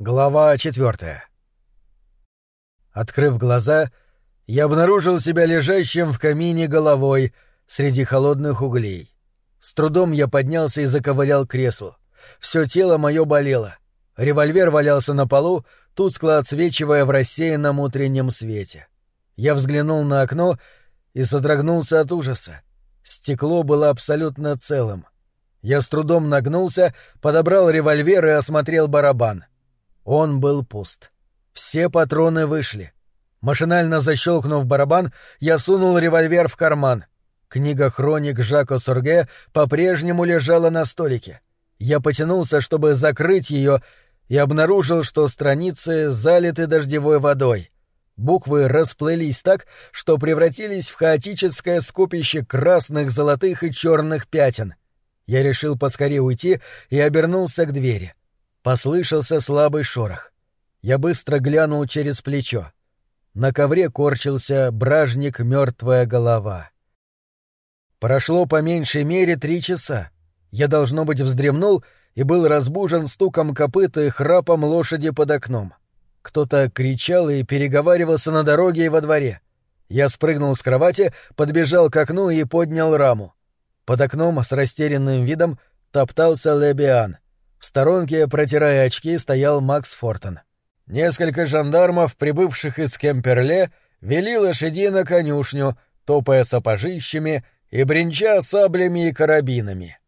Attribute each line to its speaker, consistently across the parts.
Speaker 1: Глава четвертая. Открыв глаза, я обнаружил себя лежащим в камине головой среди холодных углей. С трудом я поднялся и заковылял к креслу. Все тело мое болело. Револьвер валялся на полу, тускло отсвечивая в рассеянном утреннем свете. Я взглянул на окно и содрогнулся от ужаса. Стекло было абсолютно целым. Я с трудом нагнулся, подобрал револьвер и осмотрел барабан. Он был пуст. Все патроны вышли. Машинально защелкнув барабан, я сунул револьвер в карман. Книга хроник Жака Сурге по-прежнему лежала на столике. Я потянулся, чтобы закрыть ее, и обнаружил, что страницы залиты дождевой водой. Буквы расплылись так, что превратились в хаотическое скопище красных, золотых и черных пятен. Я решил поскорее уйти и обернулся к двери. Послышался слабый шорох. Я быстро глянул через плечо. На ковре корчился бражник мертвая голова. Прошло по меньшей мере три часа. Я, должно быть, вздремнул и был разбужен стуком копыта и храпом лошади под окном. Кто-то кричал и переговаривался на дороге и во дворе. Я спрыгнул с кровати, подбежал к окну и поднял раму. Под окном с растерянным видом топтался Лебиан — в сторонке, протирая очки, стоял Макс Фортон. Несколько жандармов, прибывших из Кемперле, вели лошадей на конюшню, топая сапожищами и бренча саблями и карабинами.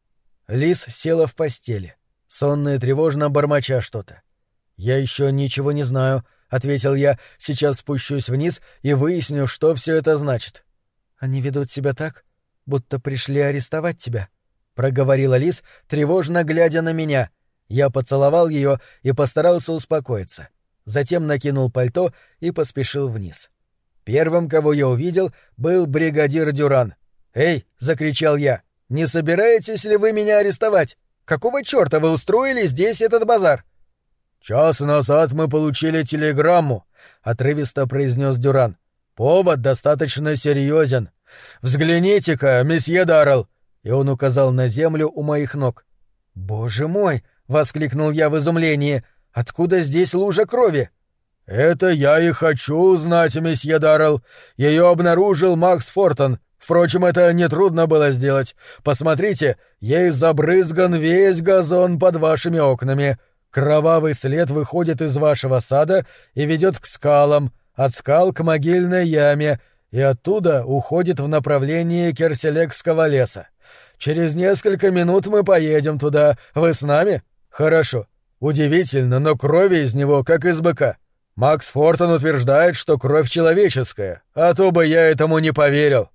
Speaker 1: Лис села в постели, сонная тревожно бормоча что-то. «Я еще ничего не знаю», — ответил я, — «сейчас спущусь вниз и выясню, что все это значит». «Они ведут себя так, будто пришли арестовать тебя», — проговорила Лис, тревожно глядя на меня — я поцеловал ее и постарался успокоиться. Затем накинул пальто и поспешил вниз. Первым, кого я увидел, был бригадир Дюран. «Эй!» — закричал я. «Не собираетесь ли вы меня арестовать? Какого черта вы устроили здесь этот базар?» «Час назад мы получили телеграмму», — отрывисто произнес Дюран. «Повод достаточно серьезен. Взгляните-ка, месье Даррелл!» И он указал на землю у моих ног. «Боже мой!» Воскликнул я в изумлении. Откуда здесь лужа крови? Это я и хочу узнать, месье Даррелл. Ее обнаружил Макс Фортон. Впрочем, это нетрудно было сделать. Посмотрите, ей забрызган весь газон под вашими окнами. Кровавый след выходит из вашего сада и ведет к скалам, от скал к могильной яме, и оттуда уходит в направлении Керселекского леса. Через несколько минут мы поедем туда. Вы с нами? Хорошо. Удивительно, но крови из него как из быка. Макс Фортон утверждает, что кровь человеческая, а то бы я этому не поверил.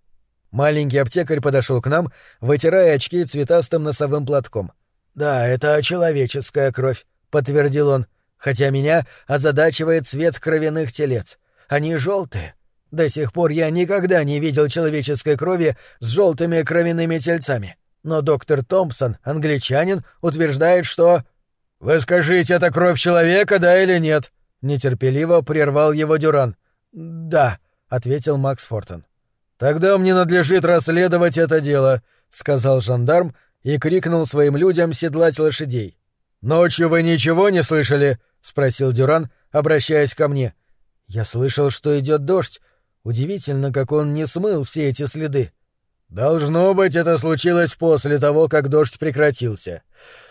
Speaker 1: Маленький аптекарь подошел к нам, вытирая очки цветастым носовым платком. Да, это человеческая кровь, подтвердил он, хотя меня озадачивает цвет кровяных телец. Они желтые. До сих пор я никогда не видел человеческой крови с желтыми кровяными тельцами. Но доктор Томпсон, англичанин, утверждает, что... «Вы скажите, это кровь человека, да или нет?» — нетерпеливо прервал его Дюран. «Да», — ответил Макс Фортон. «Тогда мне надлежит расследовать это дело», — сказал жандарм и крикнул своим людям седлать лошадей. «Ночью вы ничего не слышали?» — спросил Дюран, обращаясь ко мне. «Я слышал, что идет дождь. Удивительно, как он не смыл все эти следы». Должно быть, это случилось после того, как дождь прекратился.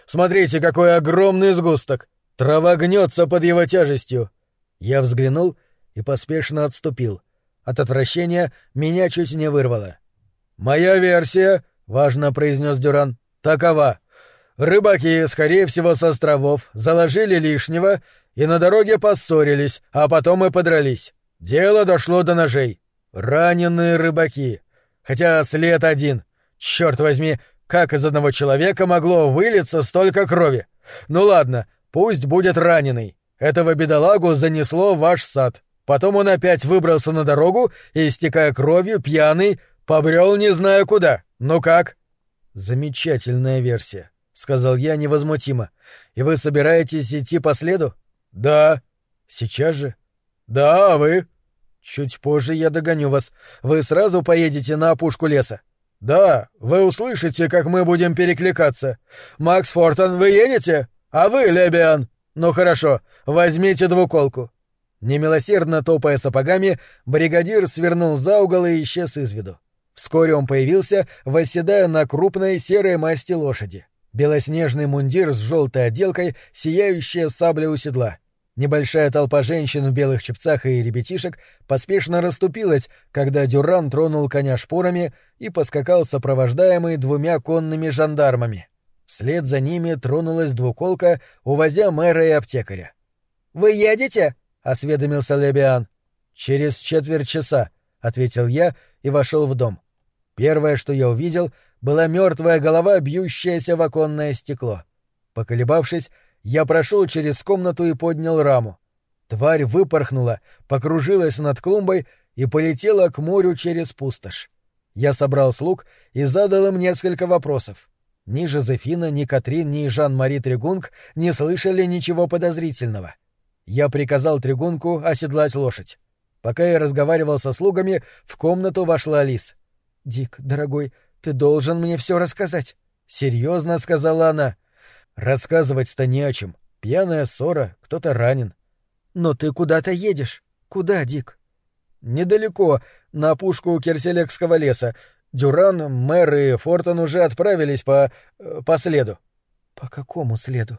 Speaker 1: Смотрите, какой огромный сгусток! Трава гнется под его тяжестью. Я взглянул и поспешно отступил. От отвращения меня чуть не вырвало. Моя версия, важно произнес Дюран, такова. Рыбаки, скорее всего, с островов, заложили лишнего и на дороге поссорились, а потом и подрались. Дело дошло до ножей. Раненые рыбаки. Хотя след один. Черт возьми, как из одного человека могло вылиться столько крови? Ну ладно, пусть будет раненый. Этого бедолагу занесло ваш сад. Потом он опять выбрался на дорогу и, истекая кровью, пьяный, побрел не знаю куда. Ну как? Замечательная версия, сказал я невозмутимо. И вы собираетесь идти по следу? Да. Сейчас же? Да, а вы? «Чуть позже я догоню вас. Вы сразу поедете на опушку леса?» «Да, вы услышите, как мы будем перекликаться. Макс Фортон, вы едете? А вы, Лебиан?» «Ну хорошо, возьмите двуколку». Немилосердно топая сапогами, бригадир свернул за угол и исчез из виду. Вскоре он появился, восседая на крупной серой масти лошади. Белоснежный мундир с желтой отделкой, сияющая сабля у седла. Небольшая толпа женщин в белых чепцах и ребятишек поспешно расступилась, когда Дюран тронул коня шпорами и поскакал сопровождаемый двумя конными жандармами. Вслед за ними тронулась двуколка, увозя мэра и аптекаря. «Вы едете?» — осведомился Лебиан. «Через четверть часа», — ответил я и вошел в дом. Первое, что я увидел, была мертвая голова, бьющаяся в оконное стекло. Поколебавшись, я прошел через комнату и поднял раму. Тварь выпорхнула, покружилась над клумбой и полетела к морю через пустошь. Я собрал слуг и задал им несколько вопросов. Ни Жозефина, ни Катрин, ни Жан-Мари Тригунг не слышали ничего подозрительного. Я приказал Тригунку оседлать лошадь. Пока я разговаривал со слугами, в комнату вошла Алис. «Дик, дорогой, ты должен мне все рассказать». «Серьезно», — сказала она. «Рассказывать-то не о чем. Пьяная ссора, кто-то ранен». «Но ты куда-то едешь. Куда, Дик?» «Недалеко, на опушку Керселекского леса. Дюран, мэр и Фортон уже отправились по... Э, по следу». «По какому следу?»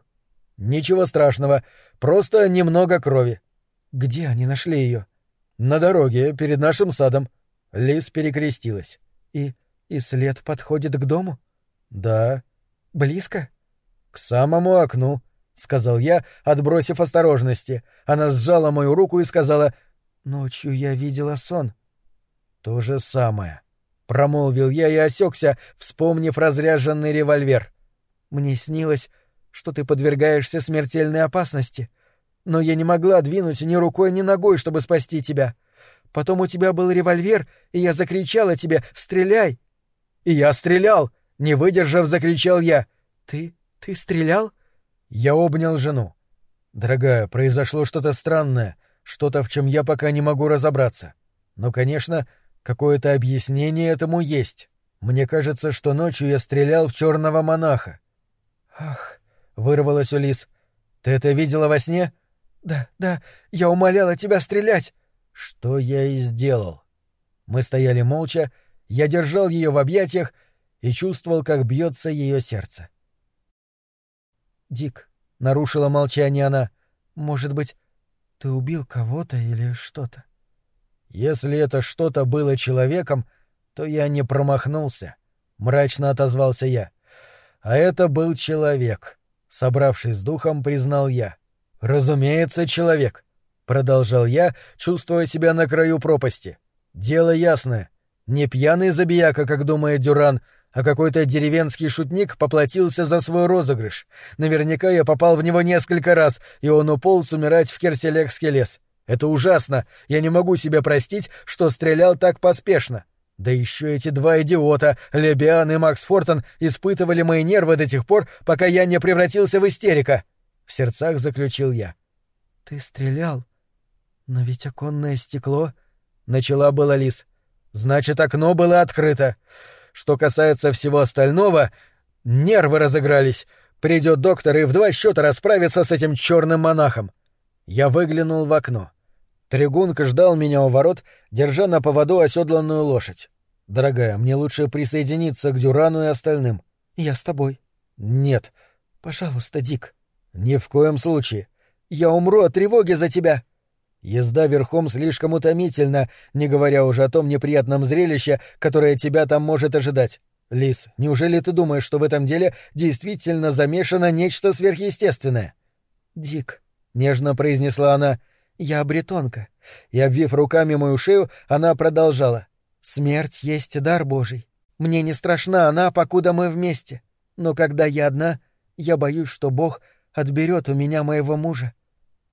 Speaker 1: «Ничего страшного. Просто немного крови». «Где они нашли ее?» «На дороге, перед нашим садом». Лис перекрестилась. «И... и след подходит к дому?» «Да». «Близко?» «К самому окну», — сказал я, отбросив осторожности. Она сжала мою руку и сказала, «Ночью я видела сон». «То же самое», — промолвил я и осекся, вспомнив разряженный револьвер. «Мне снилось, что ты подвергаешься смертельной опасности, но я не могла двинуть ни рукой, ни ногой, чтобы спасти тебя. Потом у тебя был револьвер, и я закричала тебе «Стреляй!» И я стрелял! Не выдержав, закричал я. «Ты... ты стрелял?» Я обнял жену. «Дорогая, произошло что-то странное, что-то, в чем я пока не могу разобраться. Но, конечно, какое-то объяснение этому есть. Мне кажется, что ночью я стрелял в черного монаха». «Ах!» — вырвалась у Лис. «Ты это видела во сне?» «Да, да, я умоляла тебя стрелять!» Что я и сделал. Мы стояли молча, я держал ее в объятиях и чувствовал, как бьется ее сердце. «Дик», — нарушила молчание она, — «может быть, ты убил кого-то или что-то?» «Если это что-то было человеком, то я не промахнулся», — мрачно отозвался я. «А это был человек», — собравшись с духом, признал я. «Разумеется, человек. Продолжал я, чувствуя себя на краю пропасти. Дело ясное. Не пьяный забияка, как думает Дюран, а какой-то деревенский шутник поплатился за свой розыгрыш. Наверняка я попал в него несколько раз, и он уполз умирать в Керселекский лес. Это ужасно. Я не могу себе простить, что стрелял так поспешно. Да еще эти два идиота, Лебиан и Макс Фортон, испытывали мои нервы до тех пор, пока я не превратился в истерика. В сердцах заключил я. — Ты стрелял? «Но ведь оконное стекло...» — начала была Лис. «Значит, окно было открыто. Что касается всего остального, нервы разыгрались. Придет доктор и в два счета расправится с этим черным монахом». Я выглянул в окно. Тригунка ждал меня у ворот, держа на поводу оседланную лошадь. «Дорогая, мне лучше присоединиться к Дюрану и остальным». «Я с тобой». «Нет». «Пожалуйста, Дик». «Ни в коем случае. Я умру от тревоги за тебя». Езда верхом слишком утомительна, не говоря уже о том неприятном зрелище, которое тебя там может ожидать. Лис, неужели ты думаешь, что в этом деле действительно замешано нечто сверхъестественное? Дик, нежно произнесла она, я бретонка. И обвив руками мою шею, она продолжала: Смерть есть дар Божий. Мне не страшна она, покуда мы вместе. Но когда я одна, я боюсь, что Бог отберет у меня моего мужа.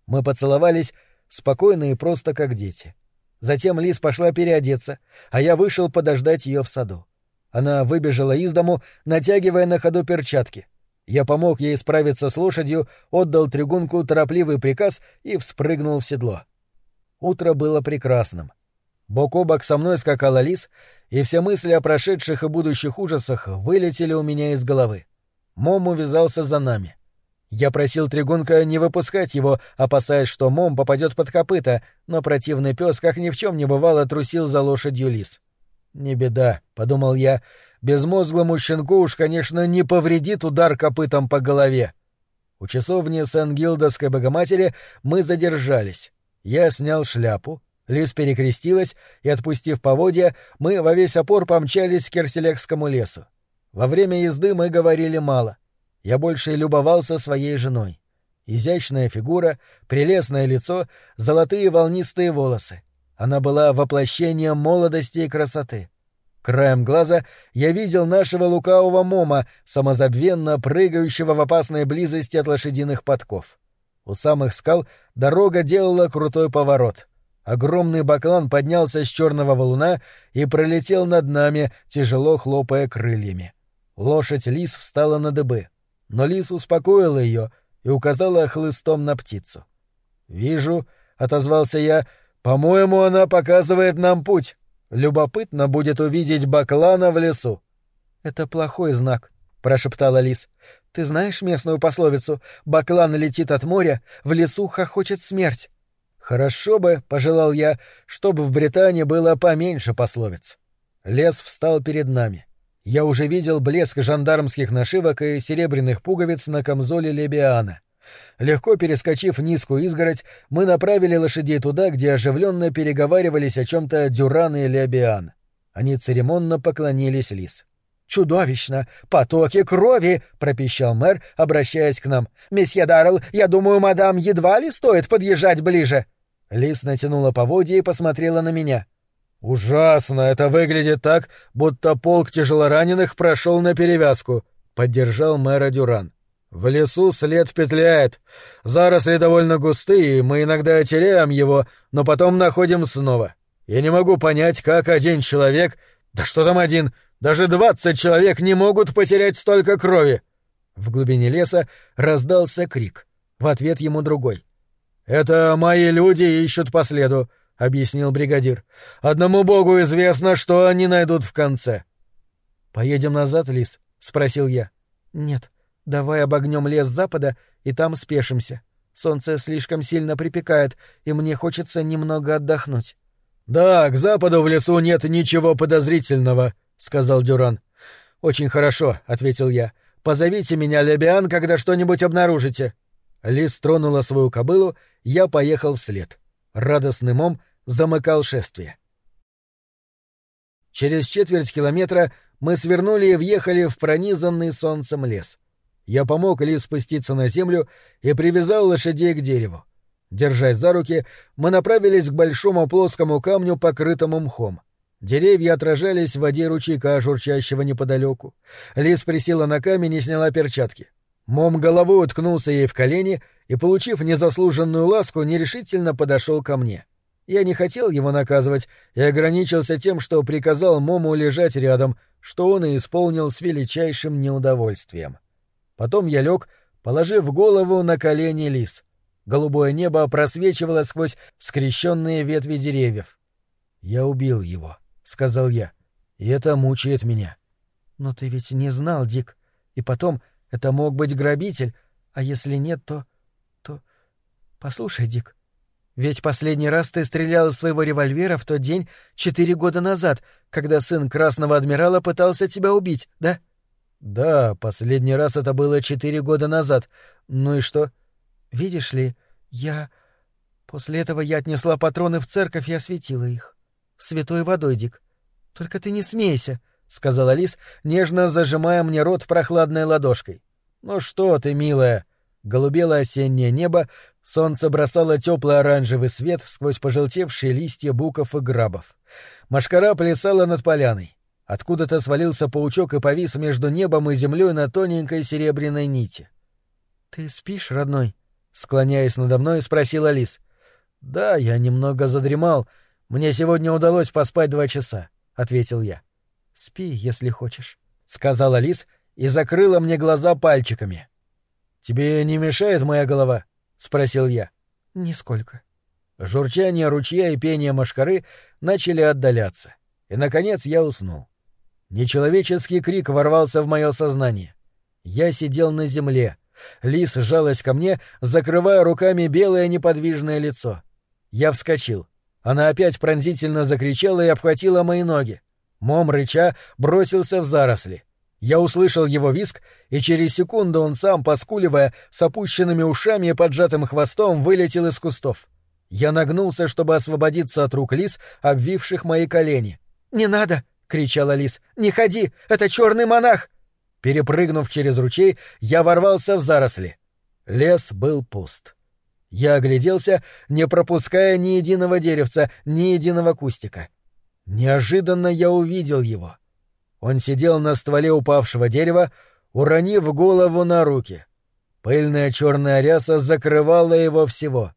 Speaker 1: Мы поцеловались спокойно и просто как дети. Затем Лис пошла переодеться, а я вышел подождать ее в саду. Она выбежала из дому, натягивая на ходу перчатки. Я помог ей справиться с лошадью, отдал тригунку торопливый приказ и вспрыгнул в седло. Утро было прекрасным. Бок о бок со мной скакала лис, и все мысли о прошедших и будущих ужасах вылетели у меня из головы. Мом увязался за нами. Я просил Тригунка не выпускать его, опасаясь, что Мом попадет под копыта, но противный пес, как ни в чем не бывало, трусил за лошадью лис. «Не беда», — подумал я, — «безмозглому щенку уж, конечно, не повредит удар копытом по голове». У часовни Сен-Гилдовской Богоматери мы задержались. Я снял шляпу, Лис перекрестилась, и, отпустив поводья, мы во весь опор помчались к Керселекскому лесу. Во время езды мы говорили мало. Я больше любовался своей женой. Изящная фигура, прелестное лицо, золотые волнистые волосы. Она была воплощением молодости и красоты. Краем глаза я видел нашего лукавого мома, самозабвенно прыгающего в опасной близости от лошадиных подков. У самых скал дорога делала крутой поворот. Огромный баклан поднялся с черного валуна и пролетел над нами, тяжело хлопая крыльями. Лошадь Лис встала на дыбы но лис успокоила ее и указала хлыстом на птицу. «Вижу», — отозвался я, — «по-моему, она показывает нам путь. Любопытно будет увидеть баклана в лесу». «Это плохой знак», — прошептала лис. «Ты знаешь местную пословицу «Баклан летит от моря, в лесу хохочет смерть». «Хорошо бы», — пожелал я, — «чтобы в Британии было поменьше пословиц». Лес встал перед нами. Я уже видел блеск жандармских нашивок и серебряных пуговиц на камзоле Лебиана. Легко перескочив низкую изгородь, мы направили лошадей туда, где оживленно переговаривались о чем-то Дюран и Лебиан. Они церемонно поклонились Лис. «Чудовищно! Потоки крови!» — пропищал мэр, обращаясь к нам. «Месье Даррелл, я думаю, мадам, едва ли стоит подъезжать ближе!» Лис натянула поводья и посмотрела на меня. «Ужасно! Это выглядит так, будто полк тяжелораненых прошел на перевязку», — поддержал мэра Дюран. «В лесу след петляет. Заросли довольно густые, мы иногда теряем его, но потом находим снова. Я не могу понять, как один человек... Да что там один? Даже двадцать человек не могут потерять столько крови!» В глубине леса раздался крик. В ответ ему другой. «Это мои люди ищут по следу. — объяснил бригадир. «Одному богу известно, что они найдут в конце». «Поедем назад, Лис?» — спросил я. «Нет, давай обогнем лес запада и там спешимся. Солнце слишком сильно припекает, и мне хочется немного отдохнуть». «Да, к западу в лесу нет ничего подозрительного», — сказал Дюран. «Очень хорошо», — ответил я. «Позовите меня, Лебиан, когда что-нибудь обнаружите». Лис тронула свою кобылу, я поехал вслед. Радостный мом замыкал шествие. Через четверть километра мы свернули и въехали в пронизанный солнцем лес. Я помог Ли спуститься на землю и привязал лошадей к дереву. Держась за руки, мы направились к большому плоскому камню, покрытому мхом. Деревья отражались в воде ручейка, журчащего неподалеку. Лис присела на камень и сняла перчатки. Мом головой уткнулся ей в колени и, получив незаслуженную ласку, нерешительно подошел ко мне. Я не хотел его наказывать и ограничился тем, что приказал Мому лежать рядом, что он и исполнил с величайшим неудовольствием. Потом я лег, положив голову на колени лис. Голубое небо просвечивало сквозь скрещенные ветви деревьев. «Я убил его», — сказал я, — «и это мучает меня». «Но ты ведь не знал, Дик. И потом, это мог быть грабитель, а если нет, то... то... Послушай, Дик, ведь последний раз ты стрелял из своего револьвера в тот день четыре года назад, когда сын Красного Адмирала пытался тебя убить, да? Да, последний раз это было четыре года назад. Ну и что? Видишь ли, я... После этого я отнесла патроны в церковь и осветила их. Святой водой, Дик. Только ты не смейся, — сказала Лис, нежно зажимая мне рот прохладной ладошкой. «Ну что ты, милая!» Голубело осеннее небо, солнце бросало теплый оранжевый свет сквозь пожелтевшие листья буков и грабов. Машкара плясала над поляной. Откуда-то свалился паучок и повис между небом и землей на тоненькой серебряной нити. — Ты спишь, родной? — склоняясь надо мной, спросила Лис. — Да, я немного задремал. Мне сегодня удалось поспать два часа, — ответил я. — Спи, если хочешь, — сказала Лис и закрыла мне глаза пальчиками. «Тебе не мешает моя голова?» — спросил я. «Нисколько». Журчание ручья и пение машкары начали отдаляться, и, наконец, я уснул. Нечеловеческий крик ворвался в мое сознание. Я сидел на земле, Лис сжалась ко мне, закрывая руками белое неподвижное лицо. Я вскочил. Она опять пронзительно закричала и обхватила мои ноги. Мом, рыча, бросился в заросли. Я услышал его виск, и через секунду он сам, поскуливая, с опущенными ушами и поджатым хвостом, вылетел из кустов. Я нагнулся, чтобы освободиться от рук лис, обвивших мои колени. «Не надо!» — кричала лис. «Не ходи! Это черный монах!» Перепрыгнув через ручей, я ворвался в заросли. Лес был пуст. Я огляделся, не пропуская ни единого деревца, ни единого кустика. Неожиданно я увидел его — он сидел на стволе упавшего дерева, уронив голову на руки. Пыльная черная ряса закрывала его всего.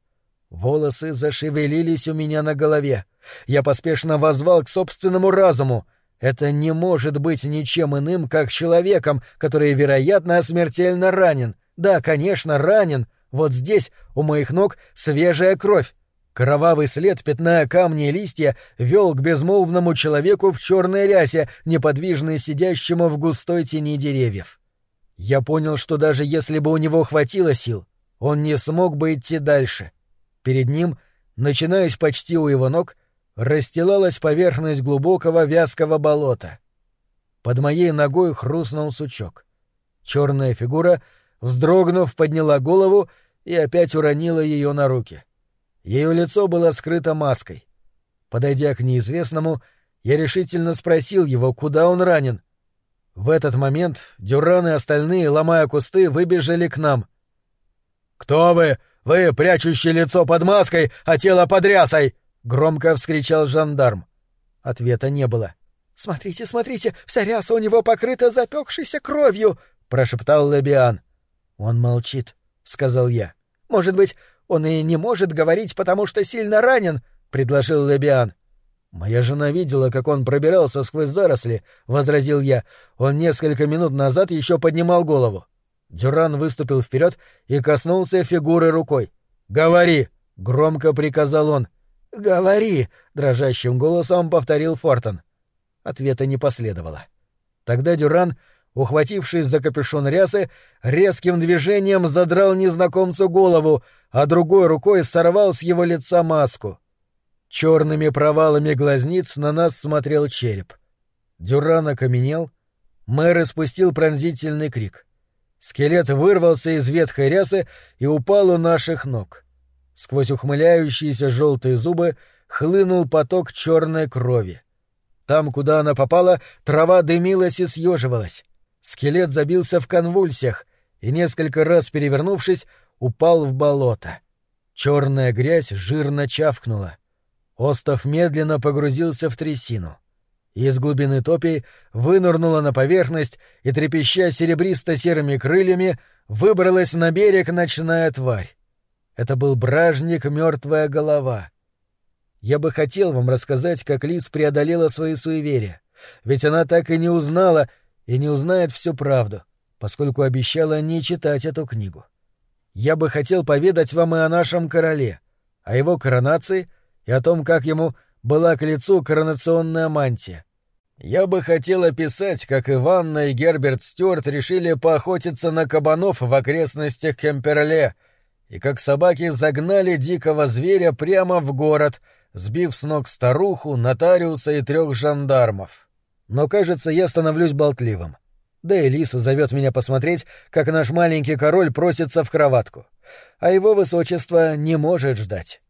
Speaker 1: Волосы зашевелились у меня на голове. Я поспешно возвал к собственному разуму. Это не может быть ничем иным, как человеком, который, вероятно, смертельно ранен. Да, конечно, ранен. Вот здесь, у моих ног, свежая кровь. Кровавый след, пятная камни и листья, вел к безмолвному человеку в черной рясе, неподвижно сидящему в густой тени деревьев. Я понял, что даже если бы у него хватило сил, он не смог бы идти дальше. Перед ним, начинаясь почти у его ног, расстилалась поверхность глубокого вязкого болота. Под моей ногой хрустнул сучок. Черная фигура, вздрогнув, подняла голову и опять уронила ее на руки. Ее лицо было скрыто маской. Подойдя к неизвестному, я решительно спросил его, куда он ранен. В этот момент Дюран и остальные, ломая кусты, выбежали к нам. «Кто вы? Вы, прячущие лицо под маской, а тело под рясой!» — громко вскричал жандарм. Ответа не было. «Смотрите, смотрите, вся ряса у него покрыта запекшейся кровью!» — прошептал Лебиан. «Он молчит», — сказал я. «Может быть, он и не может говорить, потому что сильно ранен, — предложил Лебиан. «Моя жена видела, как он пробирался сквозь заросли», — возразил я. «Он несколько минут назад еще поднимал голову». Дюран выступил вперед и коснулся фигуры рукой. «Говори!» — громко приказал он. «Говори!» — дрожащим голосом повторил Фортон. Ответа не последовало. Тогда Дюран ухватившись за капюшон рясы, резким движением задрал незнакомцу голову, а другой рукой сорвал с его лица маску. Черными провалами глазниц на нас смотрел череп. Дюран окаменел, мэр испустил пронзительный крик. Скелет вырвался из ветхой рясы и упал у наших ног. Сквозь ухмыляющиеся желтые зубы хлынул поток черной крови. Там, куда она попала, трава дымилась и съеживалась. Скелет забился в конвульсиях и, несколько раз перевернувшись, упал в болото. Черная грязь жирно чавкнула. Остов медленно погрузился в трясину. Из глубины топи вынырнула на поверхность и, трепеща серебристо-серыми крыльями, выбралась на берег ночная тварь. Это был бражник «Мертвая голова». Я бы хотел вам рассказать, как Лис преодолела свои суеверия, ведь она так и не узнала, и не узнает всю правду, поскольку обещала не читать эту книгу. Я бы хотел поведать вам и о нашем короле, о его коронации и о том, как ему была к лицу коронационная мантия. Я бы хотел описать, как Иванна и Герберт Стюарт решили поохотиться на кабанов в окрестностях Кемперле, и как собаки загнали дикого зверя прямо в город, сбив с ног старуху, нотариуса и трех жандармов но, кажется, я становлюсь болтливым. Да и Лиса зовет меня посмотреть, как наш маленький король просится в кроватку. А его высочество не может ждать.